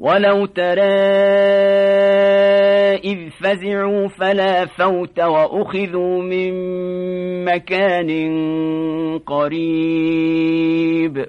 ولو ترى إذ فزعوا فلا فوت وأخذوا من مكان قريب